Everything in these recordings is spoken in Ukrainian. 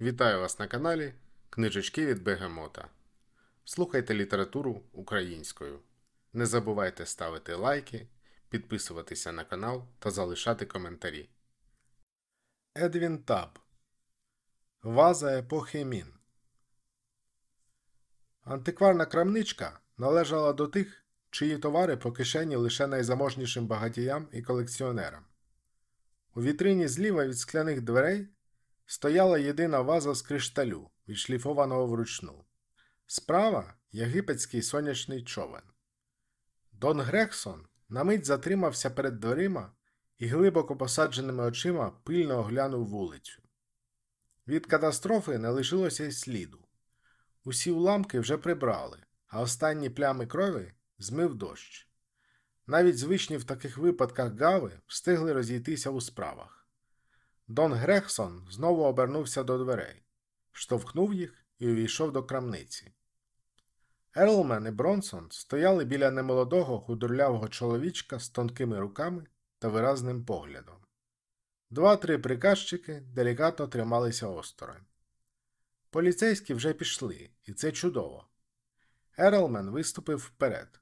Вітаю вас на каналі Книжечки від Бегемота. Слухайте літературу українською. Не забувайте ставити лайки, підписуватися на канал та залишати коментарі. Едвін Таб Ваза епохи Мін Антикварна крамничка належала до тих, чиї товари по кишені лише найзаможнішим багатіям і колекціонерам. У вітрині зліва від скляних дверей стояла єдина ваза з кришталю, відшліфованого вручну. Справа єгипетський сонячний човен. Дон Грексон на мить затримався перед дверима і глибоко посадженими очима пильно оглянув вулицю. Від катастрофи не лишилося й сліду. Усі уламки вже прибрали, а останні плями крові змив дощ. Навіть звичні в таких випадках гави встигли розійтися у справах. Дон Грехсон знову обернувся до дверей, штовхнув їх і увійшов до крамниці. Ерлмен і Бронсон стояли біля немолодого худорлявого чоловічка з тонкими руками та виразним поглядом. Два-три приказчики делікатно трималися осторонь. Поліцейські вже пішли, і це чудово. Ерлмен виступив вперед.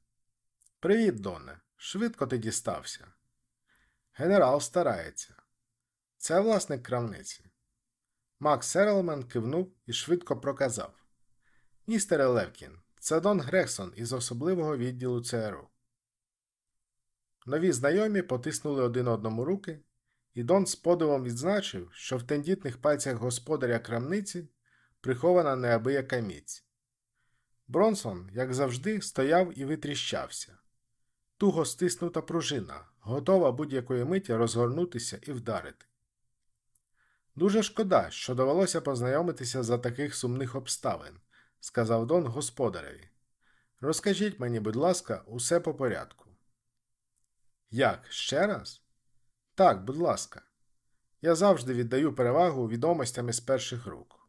Привіт, Доне. Швидко ти дістався. Генерал старається. Це власник крамниці. Макс Ерлмен кивнув і швидко проказав Містере Левкін, це Дон Грексон із особливого відділу ЦРУ. Нові знайомі потиснули один одному руки, і Дон з подивом відзначив, що в тендітних пальцях господаря крамниці прихована неабияка міць. Бронсон, як завжди, стояв і витріщався. Туго стиснута пружина, готова будь-якої миті розгорнутися і вдарити. Дуже шкода, що довелося познайомитися за таких сумних обставин, сказав Дон господареві. Розкажіть мені, будь ласка, усе по порядку. Як? Ще раз? Так, будь ласка. Я завжди віддаю перевагу відомостям із перших рук.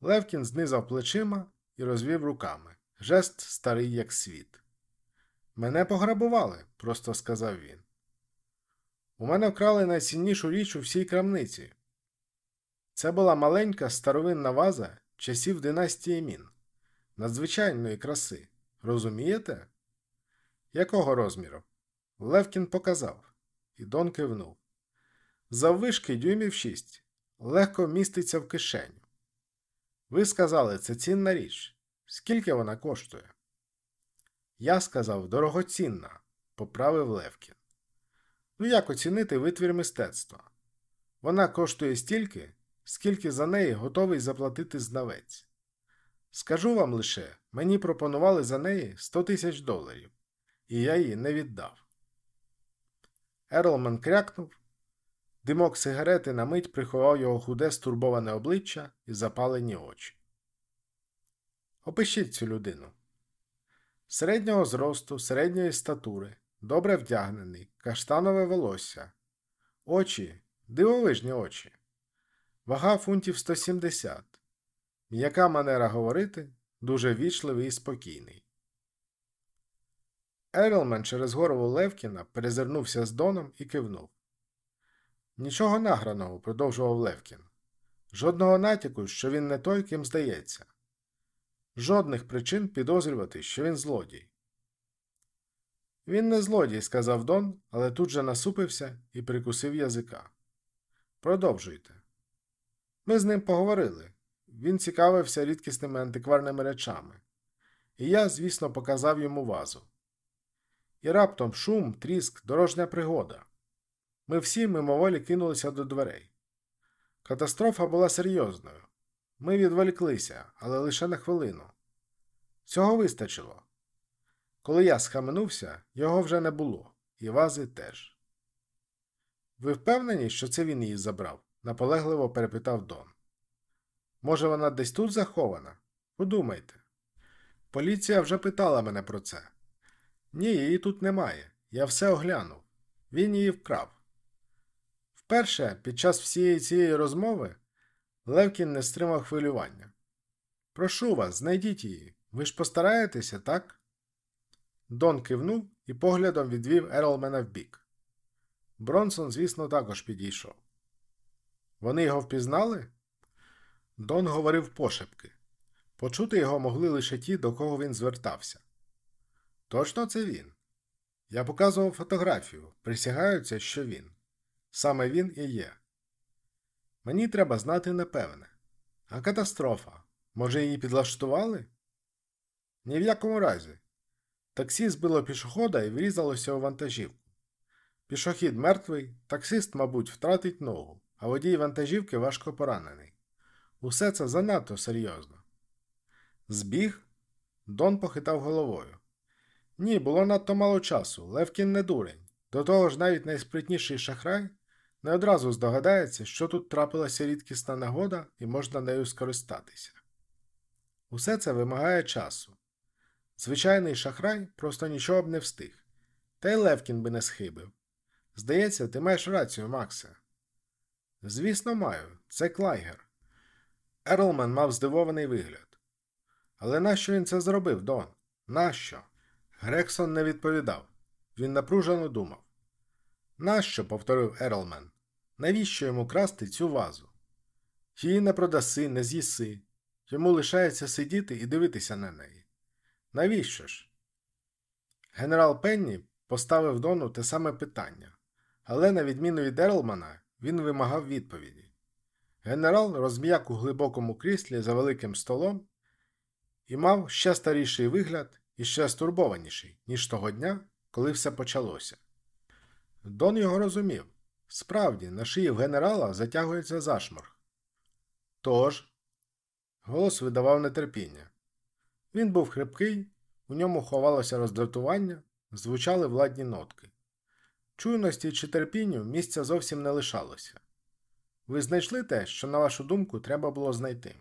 Левкін знизав плечима і розвів руками. Жест старий, як світ. Мене пограбували, просто сказав він. У мене вкрали найціннішу річ у всій крамниці. Це була маленька старовинна ваза часів династії Мін, надзвичайної краси. Розумієте? Якого розміру? Левкін показав, і Дон кивнув. Заввишки дюймів шість. Легко міститься в кишеню. Ви сказали, це цінна річ. Скільки вона коштує? Я сказав дорогоцінна, поправив Левкін. Ну як оцінити витвір мистецтва? Вона коштує стільки, скільки за неї готовий заплатити знавець. Скажу вам лише, мені пропонували за неї 100 тисяч доларів, і я її не віддав. Ерлман крякнув. Димок сигарети на мить приховав його худе стурбоване обличчя і запалені очі. Опишіть цю людину. Середнього зросту, середньої статури, добре вдягнений, каштанове волосся, очі, дивовижні очі, вага фунтів 170, м'яка манера говорити, дуже вічливий і спокійний. Ерлмен через горову Левкіна перезирнувся з Доном і кивнув. Нічого награного, продовжував Левкін. Жодного натяку, що він не той, ким здається. Жодних причин підозрювати, що він злодій. Він не злодій, сказав Дон, але тут же насупився і прикусив язика. Продовжуйте. Ми з ним поговорили. Він цікавився рідкісними антикварними речами. І я, звісно, показав йому вазу. І раптом шум, тріск, дорожня пригода. Ми всі мимоволі кинулися до дверей. Катастрофа була серйозною. Ми відволіклися, але лише на хвилину. Цього вистачило. Коли я схаменувся, його вже не було, і вази теж. Ви впевнені, що це він її забрав? наполегливо перепитав Дон. Може, вона десь тут захована? Подумайте. Поліція вже питала мене про це. Ні, її тут немає. Я все оглянув. Він її вкрав. Вперше, під час всієї цієї розмови, Левкін не стримав хвилювання. Прошу вас, знайдіть її. Ви ж постараєтеся, так? Дон кивнув і поглядом відвів Ерлмена вбік. Бронсон, звісно, також підійшов. Вони його впізнали? Дон говорив пошепки. Почути його могли лише ті, до кого він звертався. Точно це він. Я показував фотографію, присягаються, що він. Саме він і є. Мені треба знати напевне. А катастрофа. Може, її підлаштували? Ні в якому разі. Таксі збило пішохода і врізалося у вантажівку. Пішохід мертвий, таксист, мабуть, втратить ногу, а водій вантажівки важко поранений. Усе це занадто серйозно. Збіг? Дон похитав головою. Ні, було надто мало часу. Левкін не дурень. До того ж, навіть найспритніший шахрай не одразу здогадається, що тут трапилася рідкісна нагода і можна нею скористатися. Усе це вимагає часу. Звичайний шахрай просто нічого б не встиг, та й Левкін би не схибив. Здається, ти маєш рацію, Максе. Звісно, маю, це Клайгер. Ерлман мав здивований вигляд. Але нащо він це зробив, Дон? Нащо? Грексон не відповідав. Він напружено думав. Нащо? повторив Ерлмен. Навіщо йому красти цю вазу? Її не продаси, не з'їси. Йому лишається сидіти і дивитися на неї. Навіщо ж? Генерал Пенні поставив Дону те саме питання, але, на відміну від Ерлмана, він вимагав відповіді. Генерал розм'як у глибокому кріслі за великим столом і мав ще старіший вигляд і ще стурбованіший, ніж того дня, коли все почалося. Дон його розумів справді, на шиї в генерала затягується зашморг. Тож, голос видавав нетерпіння. Він був хрипкий, у ньому ховалося роздратування, звучали владні нотки. Чуйності чи терпінню місця зовсім не лишалося. Ви знайшли те, що, на вашу думку, треба було знайти.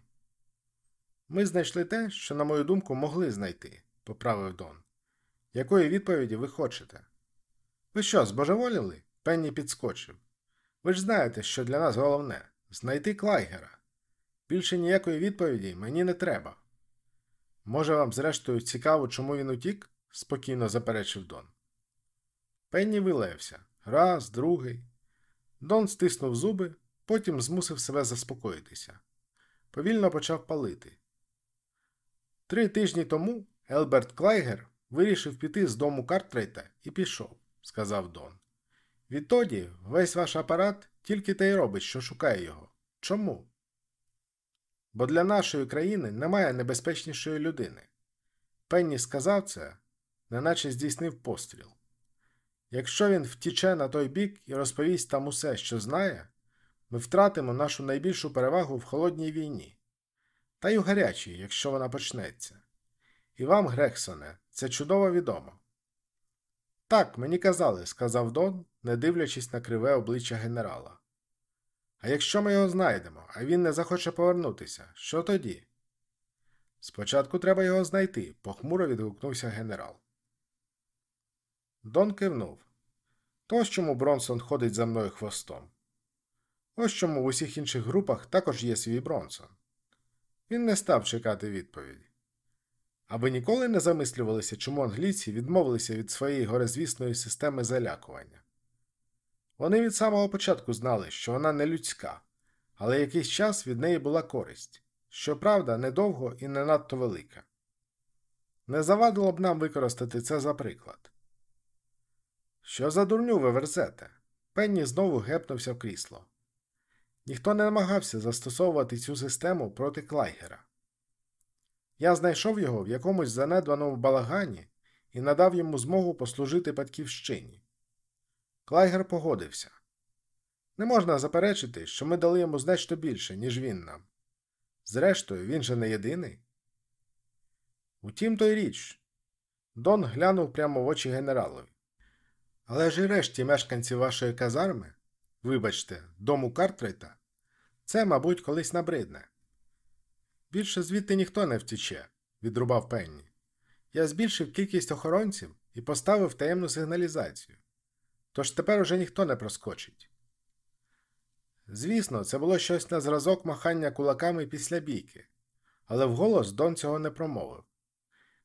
Ми знайшли те, що, на мою думку, могли знайти, поправив Дон. Якої відповіді ви хочете? Ви що, збожеволіли? Пенні підскочив. Ви ж знаєте, що для нас головне знайти клайгера. Більше ніякої відповіді мені не треба. Може, вам, зрештою, цікаво, чому він утік? спокійно заперечив Дон. Пенні вилаявся. Раз, другий. Дон стиснув зуби, потім змусив себе заспокоїтися. Повільно почав палити. Три тижні тому Елберт Клайгер вирішив піти з дому Картрайта і пішов, сказав Дон. Відтоді весь ваш апарат тільки те й робить, що шукає його. Чому? Бо для нашої країни немає небезпечнішої людини. Пенні сказав це, неначе здійснив постріл. Якщо він втіче на той бік і розповість там усе, що знає, ми втратимо нашу найбільшу перевагу в холодній війні, та й у гарячій, якщо вона почнеться. І вам, Грексоне, це чудово відомо. Так, мені казали, сказав Дон, не дивлячись на криве обличчя генерала. А якщо ми його знайдемо, а він не захоче повернутися, що тоді? Спочатку треба його знайти, похмуро відгукнувся генерал. Дон кивнув. То, чому Бронсон ходить за мною хвостом. Ось чому в усіх інших групах також є свій Бронсон. Він не став чекати відповіді. А ви ніколи не замислювалися, чому англійці відмовилися від своєї горизвісної системи залякування? Вони від самого початку знали, що вона не людська, але якийсь час від неї була користь, щоправда, недовго і не надто велика. Не завадило б нам використати це за приклад. Що за дурню ви верзете? Пенні знову гепнувся в крісло. Ніхто не намагався застосовувати цю систему проти Клайгера. Я знайшов його в якомусь занедбаному балагані і надав йому змогу послужити батьківщині. Клайгер погодився. Не можна заперечити, що ми дали йому значно більше, ніж він нам. Зрештою, він же не єдиний. Утім, то й річ. Дон глянув прямо в очі генералові. Але ж і решті мешканці вашої казарми, вибачте, дому Картрейта, це, мабуть, колись набридне. Більше звідти ніхто не втіче, відрубав Пенні. Я збільшив кількість охоронців і поставив таємну сигналізацію. Тож тепер уже ніхто не проскочить. Звісно, це було щось на зразок махання кулаками після бійки, але вголос Дон цього не промовив.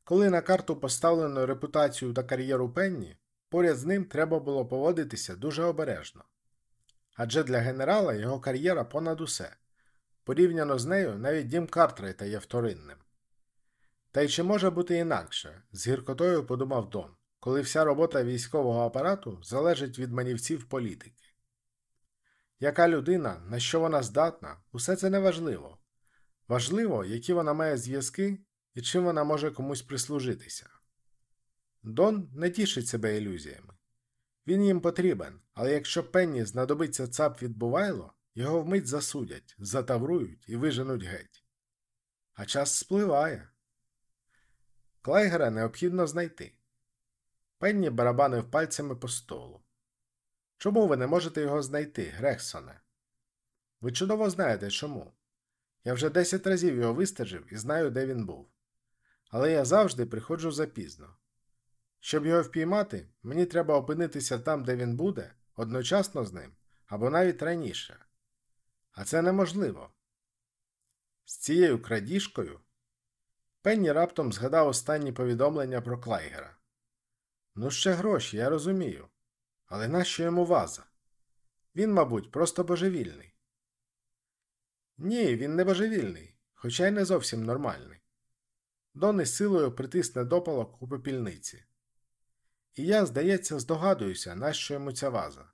Коли на карту поставлено репутацію та кар'єру Пенні, поряд з ним треба було поводитися дуже обережно. Адже для генерала його кар'єра понад усе, порівняно з нею навіть дім Картрайта є вторинним. Та й чи може бути інакше? з гіркотою подумав Дон, коли вся робота військового апарату залежить від манівців політики. Яка людина, на що вона здатна, усе це неважливо. Важливо, які вона має зв'язки і чим вона може комусь прислужитися. Дон не тішить себе ілюзіями. Він їм потрібен, але якщо Пенні знадобиться цап від Бувайло, його вмить засудять, затаврують і виженуть геть. А час спливає. Клайгера необхідно знайти. Пенні барабанив пальцями по столу. Чому ви не можете його знайти, Грексоне? Ви чудово знаєте чому. Я вже десять разів його вистежив і знаю, де він був. Але я завжди приходжу запізно. Щоб його впіймати, мені треба опинитися там, де він буде, одночасно з ним, або навіть раніше. А це неможливо. З цією крадіжкою Пенні раптом згадав останні повідомлення про Клайгера. Ну, ще гроші, я розумію. Але нащо йому ваза? Він, мабуть, просто божевільний. Ні, він не божевільний, хоча й не зовсім нормальний. Дон із силою притисне допалок у попільниці. І я, здається, здогадуюся, нащо йому ця ваза.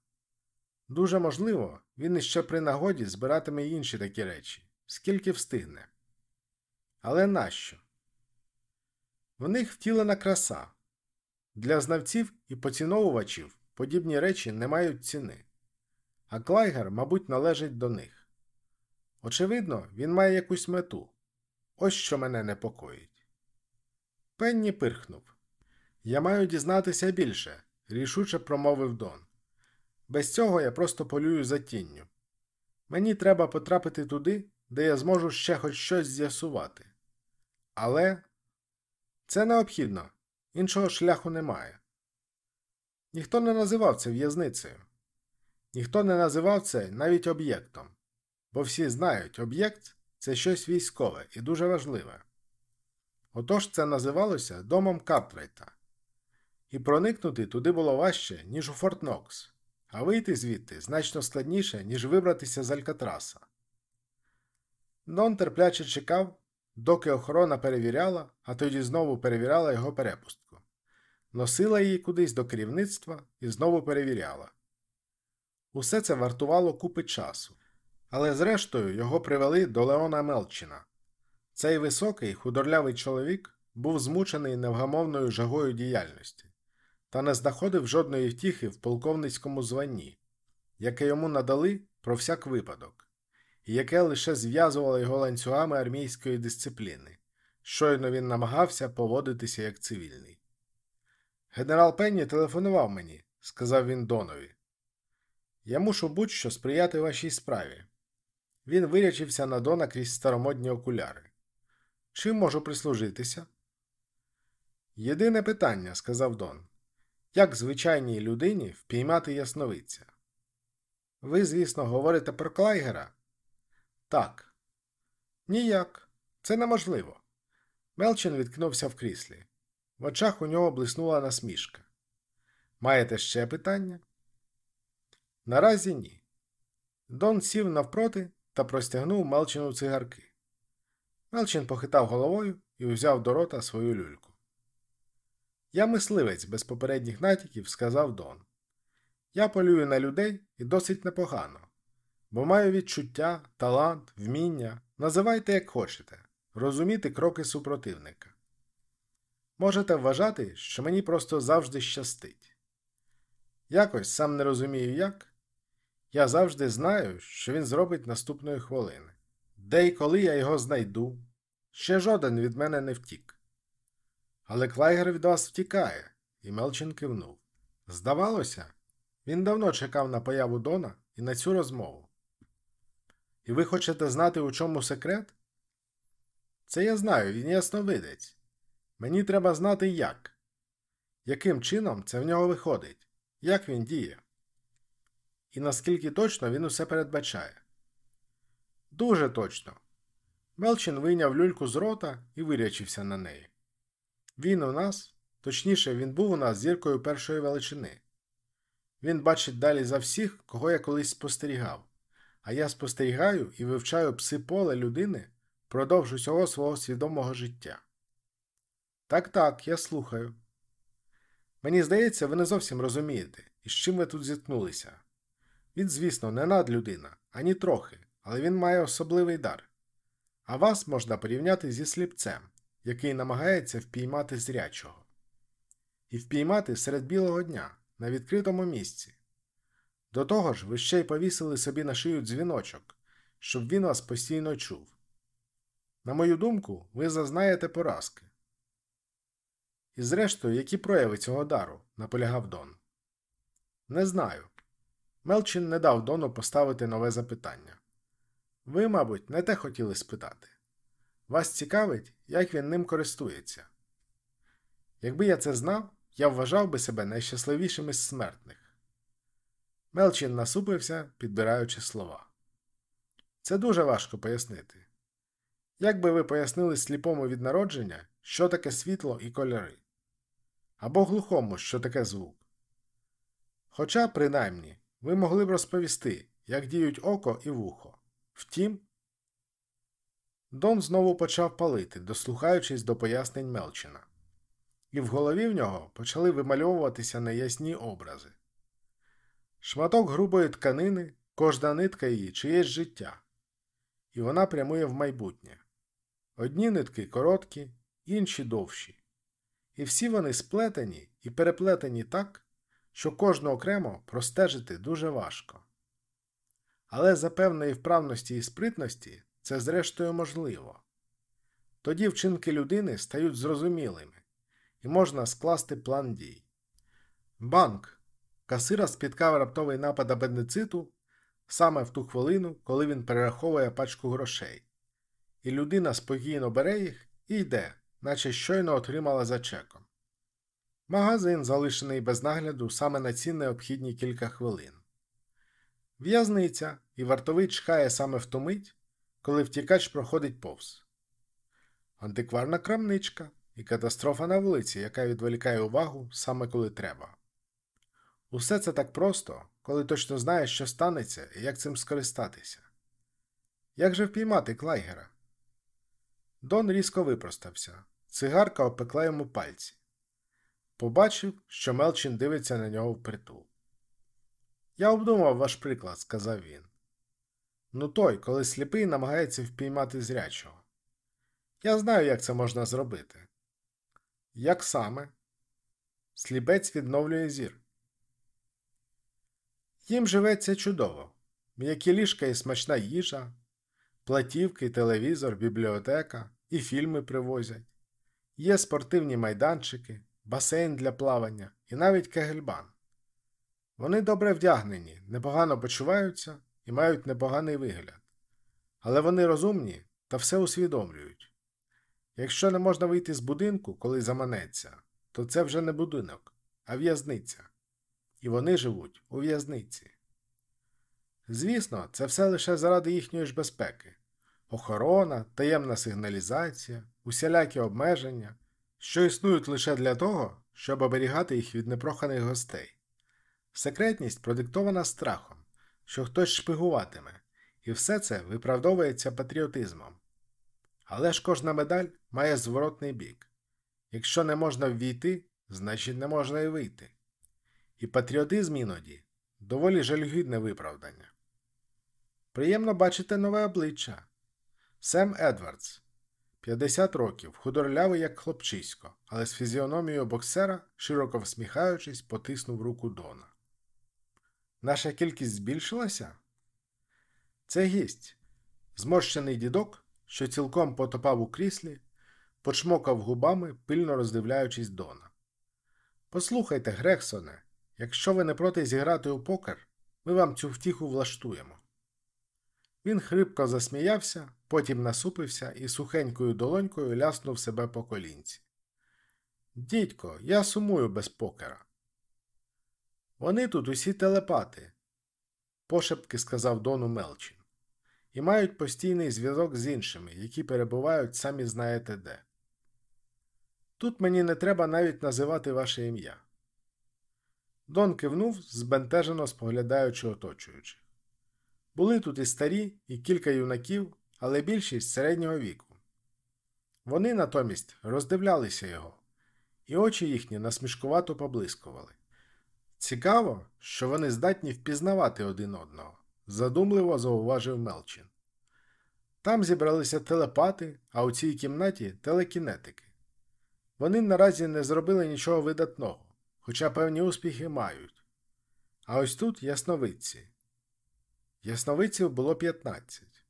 Дуже можливо, він іще при нагоді збиратиме інші такі речі, скільки встигне. Але нащо? В них втілена краса. Для знавців і поціновувачів подібні речі не мають ціни, а Клайгер, мабуть, належить до них. Очевидно, він має якусь мету. Ось що мене непокоїть. Пенні пирхнув. Я маю дізнатися більше, рішуче промовив Дон. Без цього я просто полюю за тінню. Мені треба потрапити туди, де я зможу ще хоч щось з'ясувати. Але це необхідно, іншого шляху немає. Ніхто не називав це в'язницею. Ніхто не називав це навіть об'єктом, бо всі знають, об'єкт це щось військове і дуже важливе. Отож це називалося домом Картрайта. І проникнути туди було важче, ніж у Форт Нокс, а вийти звідти значно складніше, ніж вибратися з Алькатраса. Дон терпляче чекав, доки охорона перевіряла, а тоді знову перевіряла його перепустку, носила її кудись до керівництва і знову перевіряла. Усе це вартувало купи часу, але зрештою його привели до Леона Мелчина. Цей високий, худорлявий чоловік був змучений невгамовною жагою діяльності та не знаходив жодної втіхи в полковницькому званні, яке йому надали про всяк випадок, яке лише зв'язувало його ланцюгами армійської дисципліни. Щойно він намагався поводитися як цивільний. Генерал Пенні телефонував мені, сказав він Донові. Я мушу будь-що сприяти вашій справі. Він вирячився на Дона крізь старомодні окуляри. Чим можу прислужитися? Єдине питання, сказав Дон. Як звичайній людині впіймати ясновидця? Ви, звісно, говорите про Клайгера? Так. Ніяк. Це неможливо. Мелчин відкнувся в кріслі. В очах у нього блиснула насмішка. Маєте ще питання? Наразі ні. Дон сів навпроти та простягнув Мелчину цигарки. Мелчин похитав головою і взяв до рота свою люльку. Я мисливець без попередніх натяків, сказав Дон. Я полюю на людей і досить непогано, бо маю відчуття, талант, вміння, називайте як хочете, розуміти кроки супротивника. Можете вважати, що мені просто завжди щастить. Якось сам не розумію як. Я завжди знаю, що він зробить наступної хвилини. Де і коли я його знайду, ще жоден від мене не втік. Але Клайгер від вас втікає, і Мелчин кивнув. Здавалося, він давно чекав на появу Дона і на цю розмову. І ви хочете знати, у чому секрет? Це я знаю, він ясновидець. Мені треба знати як. Яким чином це в нього виходить, як він діє. І наскільки точно він усе передбачає. Дуже точно. Мелчин вийняв люльку з рота і вирячився на неї. Він у нас, точніше, він був у нас зіркою першої величини. Він бачить далі за всіх, кого я колись спостерігав, а я спостерігаю і вивчаю пси поле людини впродовж усього свого свідомого життя. Так, так, я слухаю. Мені здається, ви не зовсім розумієте, із чим ви тут зіткнулися. Він, звісно, не надлюдина, ані трохи, але він має особливий дар. А вас можна порівняти зі сліпцем, який намагається впіймати зрячого. І впіймати серед білого дня на відкритому місці. До того ж, ви ще й повісили собі на шию дзвіночок, щоб він вас постійно чув. На мою думку, ви зазнаєте поразки. І зрештою, які прояви цього дару, наполягав Дон. Не знаю. Мелчин не дав Дону поставити нове запитання. Ви, мабуть, не те хотіли спитати. Вас цікавить, як він ним користується. Якби я це знав, я вважав би себе найщасливішим із смертних. Мелчин насупився, підбираючи слова. Це дуже важко пояснити. Як би ви пояснили сліпому від народження, що таке світло і кольори? Або глухому, що таке звук? Хоча, принаймні, ви могли б розповісти, як діють око і вухо. Втім, Дон знову почав палити, дослухаючись до пояснень Мелчина, і в голові в нього почали вимальовуватися неясні образи. Шматок грубої тканини, кожна нитка її чиєсь життя, і вона прямує в майбутнє. Одні нитки короткі, інші довші. І всі вони сплетені і переплетені так, що кожну окремо простежити дуже важко. Але за певної вправності і спритності це зрештою можливо. Тоді вчинки людини стають зрозумілими і можна скласти план дій. Банк. Касира спіткав раптовий напад апендициту саме в ту хвилину, коли він перераховує пачку грошей, і людина спокійно бере їх і йде, наче щойно отримала за чеком. Магазин, залишений без нагляду саме на ці необхідні кілька хвилин. В'язниця і вартовий чекає саме в ту мить, коли втікач проходить повз. Антикварна крамничка і катастрофа на вулиці, яка відволікає увагу саме коли треба. Усе це так просто, коли точно знаєш, що станеться і як цим скористатися. Як же впіймати клайгера? Дон різко випростався. Цигарка опекла йому пальці. Побачив, що Мелчин дивиться на нього впритул. Я обдумав ваш приклад, сказав він. Ну той, коли сліпий намагається впіймати зрячого. Я знаю, як це можна зробити. Як саме? Сліпець відновлює зір. Їм живеться чудово. М'які ліжка і смачна їжа, платівки, телевізор, бібліотека і фільми привозять. Є спортивні майданчики, басейн для плавання і навіть кегельбан. Вони добре вдягнені, непогано почуваються і мають непоганий вигляд. Але вони розумні та все усвідомлюють. Якщо не можна вийти з будинку, коли заманеться, то це вже не будинок, а в'язниця. І вони живуть у в'язниці. Звісно, це все лише заради їхньої ж безпеки охорона, таємна сигналізація, усілякі обмеження, що існують лише для того, щоб оберігати їх від непроханих гостей. Секретність продиктована страхом, що хтось шпигуватиме, і все це виправдовується патріотизмом. Але ж кожна медаль має зворотний бік. Якщо не можна ввійти, значить не можна і вийти. І патріотизм іноді доволі жалюгідне виправдання. Приємно бачити нове обличчя. Сем Едвардс, 50 років, худорлявий, як хлопчисько, але з фізіономією боксера, широко всміхаючись, потиснув руку Дона. Наша кількість збільшилася? Це гість, зморщений дідок, що цілком потопав у кріслі, почмокав губами, пильно роздивляючись Дона. Послухайте, Грексоне, якщо ви не проти зіграти у покер, ми вам цю втіху влаштуємо. Він хрипко засміявся, потім насупився і сухенькою долонькою ляснув себе по колінці. Дідько, я сумую без покера. Вони тут усі телепати, пошепки сказав Дону Мелчин, і мають постійний зв'язок з іншими, які перебувають самі знаєте де. Тут мені не треба навіть називати ваше ім'я. Дон кивнув, збентежено споглядаючи оточуючих. Були тут і старі, і кілька юнаків, але більшість середнього віку. Вони натомість роздивлялися його, і очі їхні насмішкувато поблискували. Цікаво, що вони здатні впізнавати один одного, задумливо зауважив Мелчин. Там зібралися телепати, а у цій кімнаті телекінетики. Вони наразі не зробили нічого видатного, хоча певні успіхи мають. А ось тут ясновидці. Ясновидців було 15.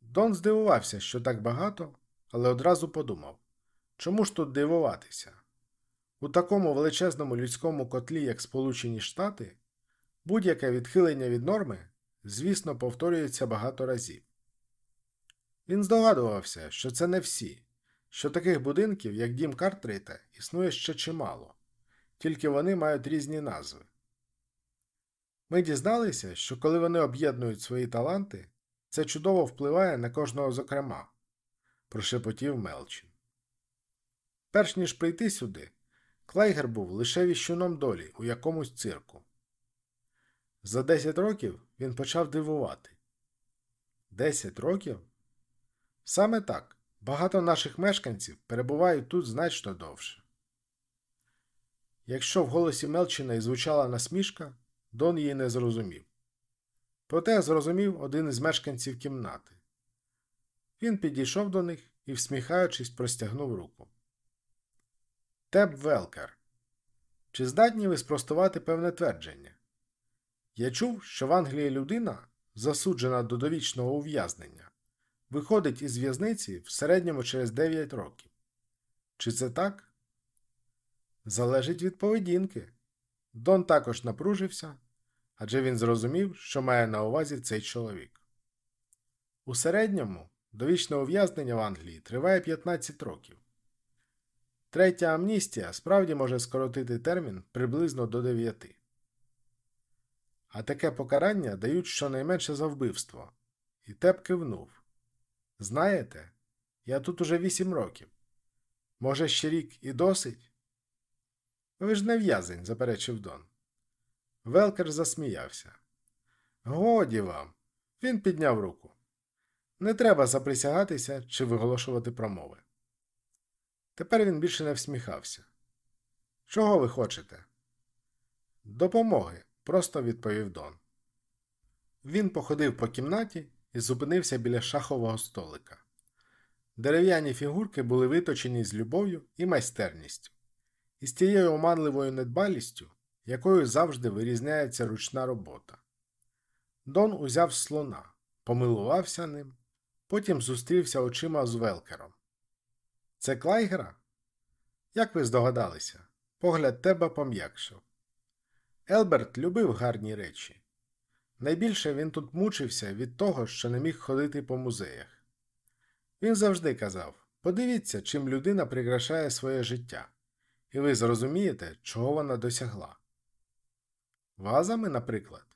Дон здивувався, що так багато, але одразу подумав чому ж тут дивуватися? У такому величезному людському котлі, як Сполучені Штати, будь-яке відхилення від норми, звісно, повторюється багато разів. Він здогадувався, що це не всі, що таких будинків, як дім Картрейта, існує ще чимало, тільки вони мають різні назви. Ми дізналися, що коли вони об'єднують свої таланти, це чудово впливає на кожного зокрема, прошепотів Мелчин. Перш ніж прийти сюди, Клейгер був лише віщуном долі у якомусь цирку. За 10 років він почав дивувати. 10 років? Саме так. Багато наших мешканців перебувають тут значно довше. Якщо в голосі Мелчина і звучала насмішка, Дон її не зрозумів. Проте зрозумів один із мешканців кімнати. Він підійшов до них і, всміхаючись, простягнув руку. Теб Велкер. Чи здатні ви спростувати певне твердження? Я чув, що в Англії людина, засуджена до довічного ув'язнення, виходить із в'язниці в середньому через 9 років. Чи це так? Залежить від поведінки. Дон також напружився, адже він зрозумів, що має на увазі цей чоловік. У середньому довічне ув'язнення в Англії триває 15 років. Третя амністія справді може скоротити термін приблизно до 9. А таке покарання дають щонайменше за вбивство. І Теп кивнув. Знаєте, я тут уже 8 років. Може, ще рік і досить? Ви ж не в'язень, заперечив Дон. Велкер засміявся. Годі вам. Він підняв руку. Не треба заприсягатися чи виголошувати промови. Тепер він більше не всміхався. Чого ви хочете? Допомоги, просто відповів Дон. Він походив по кімнаті і зупинився біля шахового столика. Дерев'яні фігурки були виточені з любов'ю і майстерністю, і з тією оманливою недбалістю, якою завжди вирізняється ручна робота. Дон узяв слона, помилувався ним, потім зустрівся очима з Велкером. Це клайгера? Як ви здогадалися, погляд тебе пом'якшив. Елберт любив гарні речі. Найбільше він тут мучився від того, що не міг ходити по музеях. Він завжди казав подивіться, чим людина прикрашає своє життя, і ви зрозумієте, чого вона досягла. Вазами, наприклад,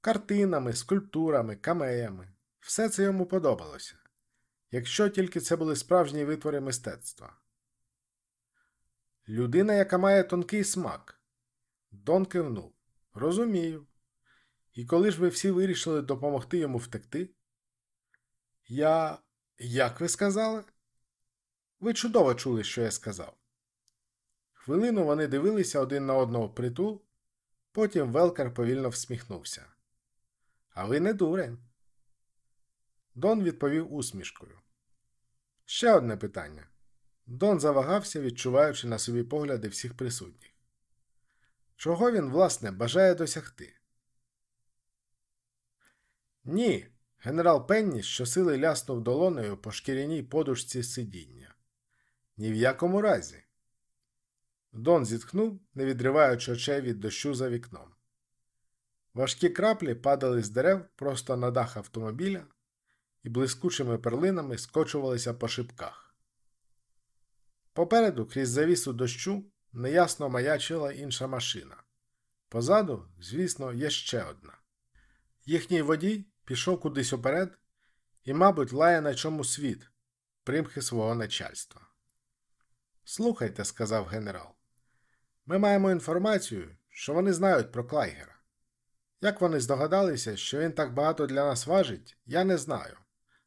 картинами, скульптурами, камеями. Все це йому подобалося, якщо тільки це були справжні витвори мистецтва. Людина, яка має тонкий смак. Дон кивнув. Розумію. І коли ж ви всі вирішили допомогти йому втекти? Я. Як ви сказали? Ви чудово чули, що я сказав. Хвилину вони дивилися один на одного притул, потім Велкар повільно всміхнувся. А ви не дурень. Дон відповів усмішкою. Ще одне питання. Дон завагався, відчуваючи на собі погляди всіх присутніх. Чого він, власне, бажає досягти? Ні. Генерал Пенні щосили ляснув долоною по шкіряній подушці сидіння. Ні в якому разі. Дон зітхнув, не відриваючи очей від дощу за вікном. Важкі краплі падали з дерев просто на дах автомобіля і блискучими перлинами скочувалися по шибках. Попереду, крізь завісу дощу, неясно маячила інша машина. Позаду, звісно, є ще одна. Їхній водій пішов кудись уперед і, мабуть, лає на чому світ, примхи свого начальства. Слухайте, сказав генерал, ми маємо інформацію, що вони знають про Клайгера. Як вони здогадалися, що він так багато для нас важить, я не знаю,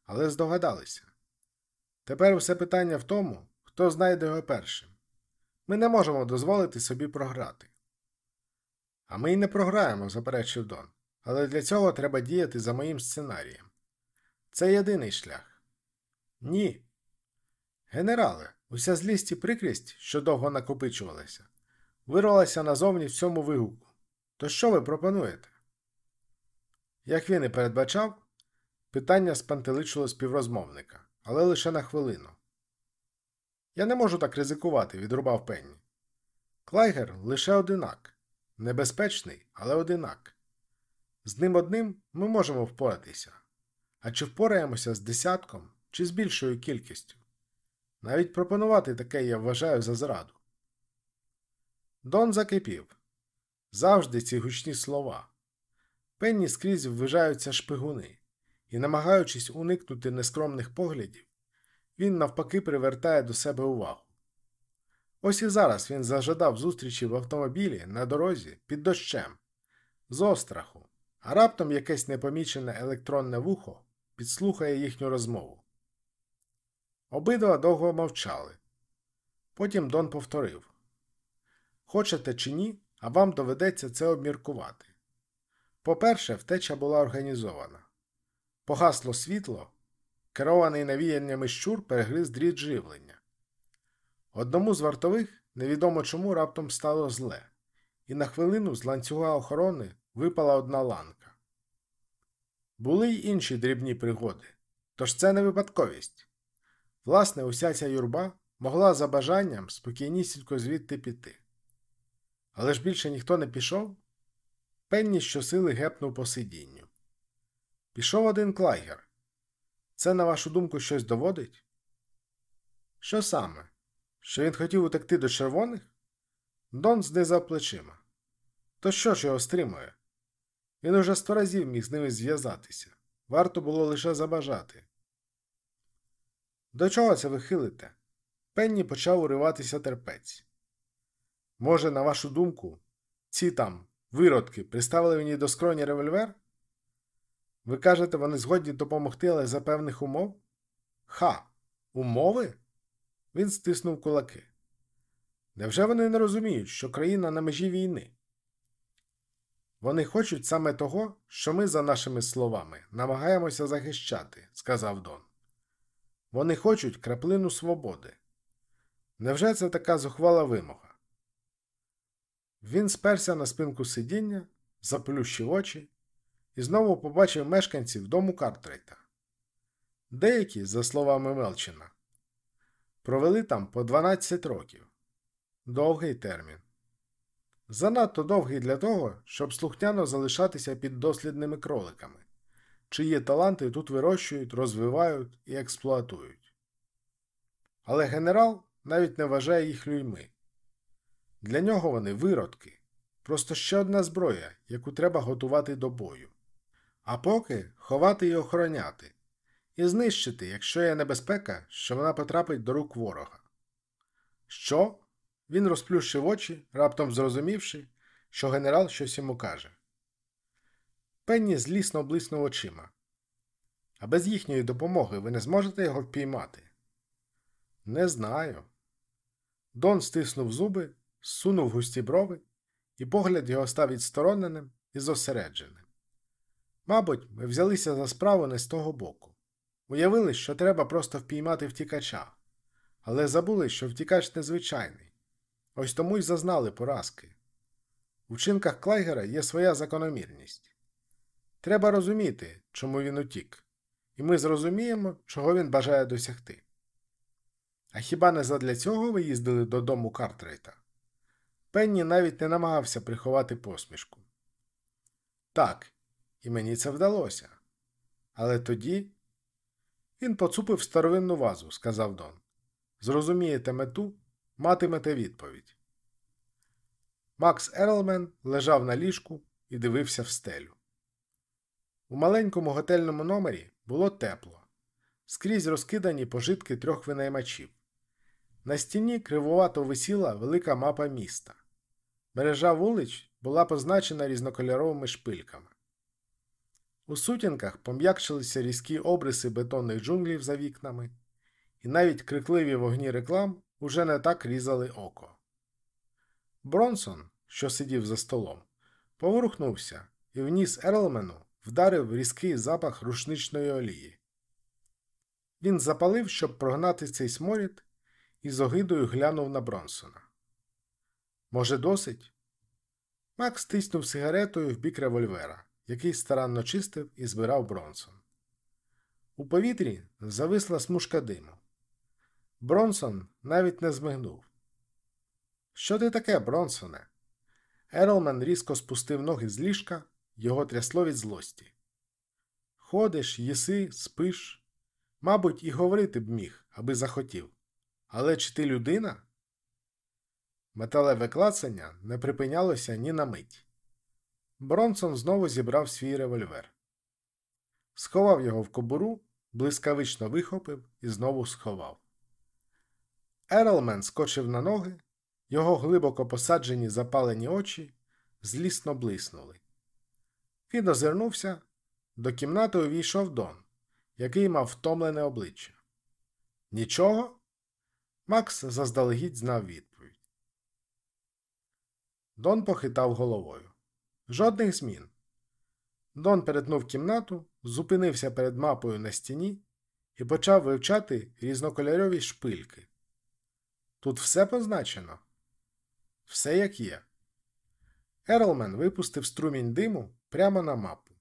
але здогадалися. Тепер усе питання в тому, хто знайде його першим. Ми не можемо дозволити собі програти. А ми й не програємо, заперечив Дон. Але для цього треба діяти за моїм сценарієм. Це єдиний шлях. Ні. Генерале, уся злість і прикрість, що довго накопичувалася, вирвалася назовні в цьому вигуку. То що ви пропонуєте? Як він і передбачав, питання спантеличило співрозмовника, але лише на хвилину. Я не можу так ризикувати, відрубав Пенні. Клайгер лише одинак. Небезпечний, але одинак. З ним одним ми можемо впоратися. А чи впораємося з десятком чи з більшою кількістю? Навіть пропонувати таке я вважаю за зраду. Дон закипів. Завжди ці гучні слова. Пенні скрізь ввижаються шпигуни, і, намагаючись уникнути нескромних поглядів, він навпаки привертає до себе увагу. Ось і зараз він зажадав зустрічі в автомобілі на дорозі під дощем, з остраху, а раптом якесь непомічене електронне вухо підслухає їхню розмову. Обидва довго мовчали. Потім Дон повторив Хочете чи ні, а вам доведеться це обміркувати. По-перше, втеча була організована. Погасло світло, керований навіяннями щур перегриз дріт живлення. Одному з вартових невідомо чому раптом стало зле, і на хвилину з ланцюга охорони випала одна ланка. Були й інші дрібні пригоди, тож це не випадковість. Власне, уся ця юрба могла за бажанням спокійнісінько звідти піти. Але ж більше ніхто не пішов. Пенні щосили гепнув по сидінню. Пішов один Клайгер. Це, на вашу думку, щось доводить? Що саме? Що він хотів утекти до червоних? Дон знизав плечима. То що ж його стримує? Він уже сто разів міг з ними зв'язатися. Варто було лише забажати. До чого це ви хилите? Пенні почав уриватися терпець. Може, на вашу думку, ці там виродки приставили мені до скроні револьвер? Ви кажете, вони згодні допомогти, але за певних умов? Ха, умови? Він стиснув кулаки. Невже вони не розуміють, що країна на межі війни? Вони хочуть саме того, що ми, за нашими словами, намагаємося захищати, сказав Дон. Вони хочуть краплину свободи. Невже це така зухвала вимога? Він сперся на спинку сидіння, заплющив очі і знову побачив мешканців дому Картрейта. Деякі, за словами Мелчина, провели там по 12 років. Довгий термін. Занадто довгий для того, щоб слухняно залишатися під дослідними кроликами, чиї таланти тут вирощують, розвивають і експлуатують. Але генерал навіть не вважає їх людьми. Для нього вони виродки, просто ще одна зброя, яку треба готувати до бою. А поки ховати і охороняти, і знищити, якщо є небезпека, що вона потрапить до рук ворога. Що? Він розплющив очі, раптом зрозумівши, що генерал щось йому каже. Пенні злісно блиснув очима. А без їхньої допомоги ви не зможете його впіймати? Не знаю. Дон стиснув зуби, сунув густі брови, і погляд його став відстороненим і зосередженим. Мабуть, ми взялися за справу не з того боку. Уявили, що треба просто впіймати втікача, але забули, що втікач незвичайний. Ось тому й зазнали поразки. У вчинках Клайгера є своя закономірність. Треба розуміти, чому він утік, і ми зрозуміємо, чого він бажає досягти. А хіба не задля цього ви їздили додому Картрейта? Пенні навіть не намагався приховати посмішку. Так, і мені це вдалося. Але тоді він поцупив старовинну вазу, сказав Дон. Зрозумієте мету, матимете відповідь. Макс Ерлмен лежав на ліжку і дивився в стелю. У маленькому готельному номері було тепло, скрізь розкидані пожитки трьох винаймачів. На стіні кривувато висіла велика мапа міста. Мережа вулиць була позначена різнокольоровими шпильками. У сутінках пом'якшилися різкі обриси бетонних джунглів за вікнами, і навіть крикливі вогні реклам уже не так різали око. Бронсон, що сидів за столом, поворухнувся і вніс Ерлмену вдарив різкий запах рушничної олії. Він запалив, щоб прогнати цей сморід, і з огидою глянув на Бронсона. Може, досить? Макс стиснув сигаретою в бік револьвера, який старанно чистив і збирав Бронсон. У повітрі зависла смужка диму. Бронсон навіть не змигнув. Що ти таке, Бронсоне? Ерлман різко спустив ноги з ліжка, його трясло від злості. Ходиш, їси, спиш. Мабуть, і говорити б міг, аби захотів. Але чи ти людина? Металеве клацання не припинялося ні на мить. Бронсон знову зібрав свій револьвер. Сховав його в кобуру, блискавично вихопив і знову сховав. Ерлмен скочив на ноги, його глибоко посаджені запалені очі злісно блиснули. Він озирнувся, до кімнати увійшов Дон, який мав втомлене обличчя. Нічого? Макс заздалегідь знав відповідь. Дон похитав головою. Жодних змін. Дон перетнув кімнату, зупинився перед мапою на стіні і почав вивчати різнокольорові шпильки. Тут все позначено. Все як є. Ерлмен випустив струмінь диму прямо на мапу.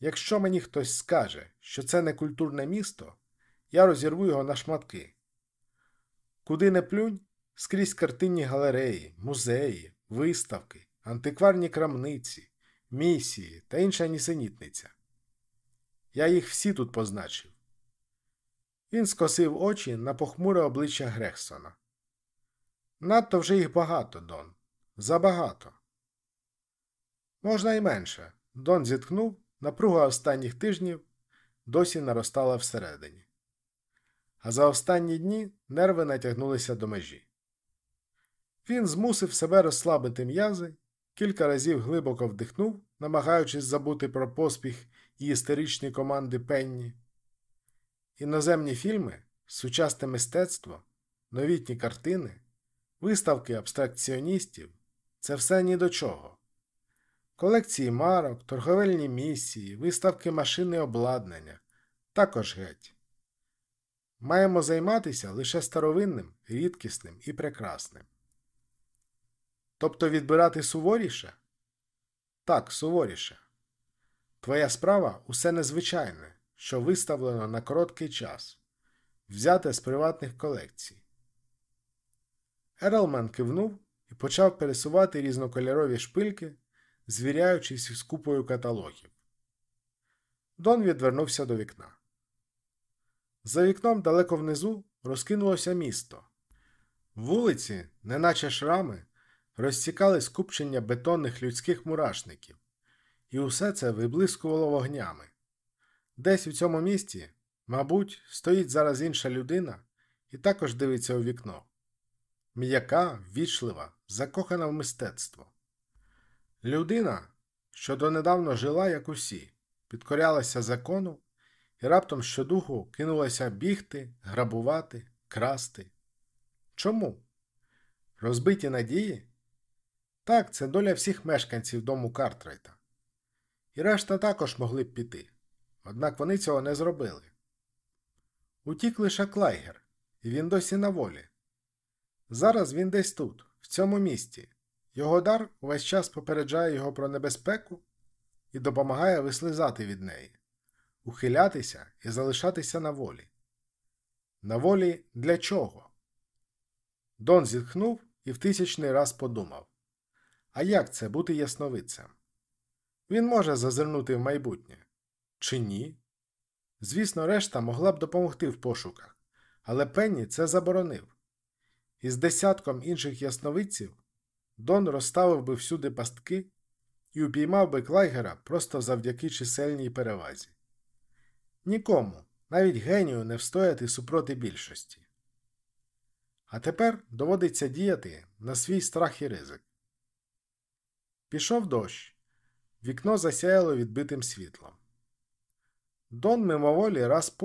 Якщо мені хтось скаже, що це не культурне місто, я розірву його на шматки. Куди не плюнь, скрізь картинні галереї, музеї, виставки, антикварні крамниці, місії та інша нісенітниця. Я їх всі тут позначив. Він скосив очі на похмуре обличчя Грехсона. Надто вже їх багато, Дон. Забагато. Можна й менше. Дон зітхнув, напруга останніх тижнів досі наростала всередині. А за останні дні нерви натягнулися до межі. Він змусив себе розслабити м'язи, кілька разів глибоко вдихнув, намагаючись забути про поспіх і істеричні команди Пенні. Іноземні фільми, сучасне мистецтво, новітні картини, виставки абстракціоністів це все ні до чого. Колекції марок, торговельні місії, виставки машини обладнання також геть. Маємо займатися лише старовинним, рідкісним і прекрасним. Тобто відбирати суворіше? Так, суворіше. Твоя справа усе незвичайне, що виставлено на короткий час, взяте з приватних колекцій. Ерлман кивнув і почав пересувати різнокольорові шпильки звіряючись з купою каталогів. Дон відвернувся до вікна. За вікном далеко внизу розкинулося місто. Вулиці, неначе шрами, розцікали скупчення бетонних людських мурашників, і усе це виблискувало вогнями. Десь у цьому місті, мабуть, стоїть зараз інша людина і також дивиться у вікно. М'яка, ввічлива, закохана в мистецтво. Людина, що донедавна жила, як усі, підкорялася закону і раптом щодуху кинулася бігти, грабувати, красти. Чому? Розбиті надії? Так, це доля всіх мешканців дому Картрайта. І решта також могли б піти, однак вони цього не зробили. Утік лише Клайгер, і він досі на волі. Зараз він десь тут, в цьому місті, його дар увесь час попереджає його про небезпеку і допомагає вислизати від неї, ухилятися і залишатися на волі. На волі для чого? Дон зітхнув і в тисячний раз подумав А як це бути ясновидцем? Він може зазирнути в майбутнє? Чи ні? Звісно, решта могла б допомогти в пошуках, але Пенні це заборонив. Із десятком інших ясновидців Дон розставив би всюди пастки і упіймав би Клайгера просто завдяки чисельній перевазі. Нікому, навіть генію, не встояти супроти більшості. А тепер доводиться діяти на свій страх і ризик. Пішов дощ. Вікно засяяло відбитим світлом. Дон мимоволі раз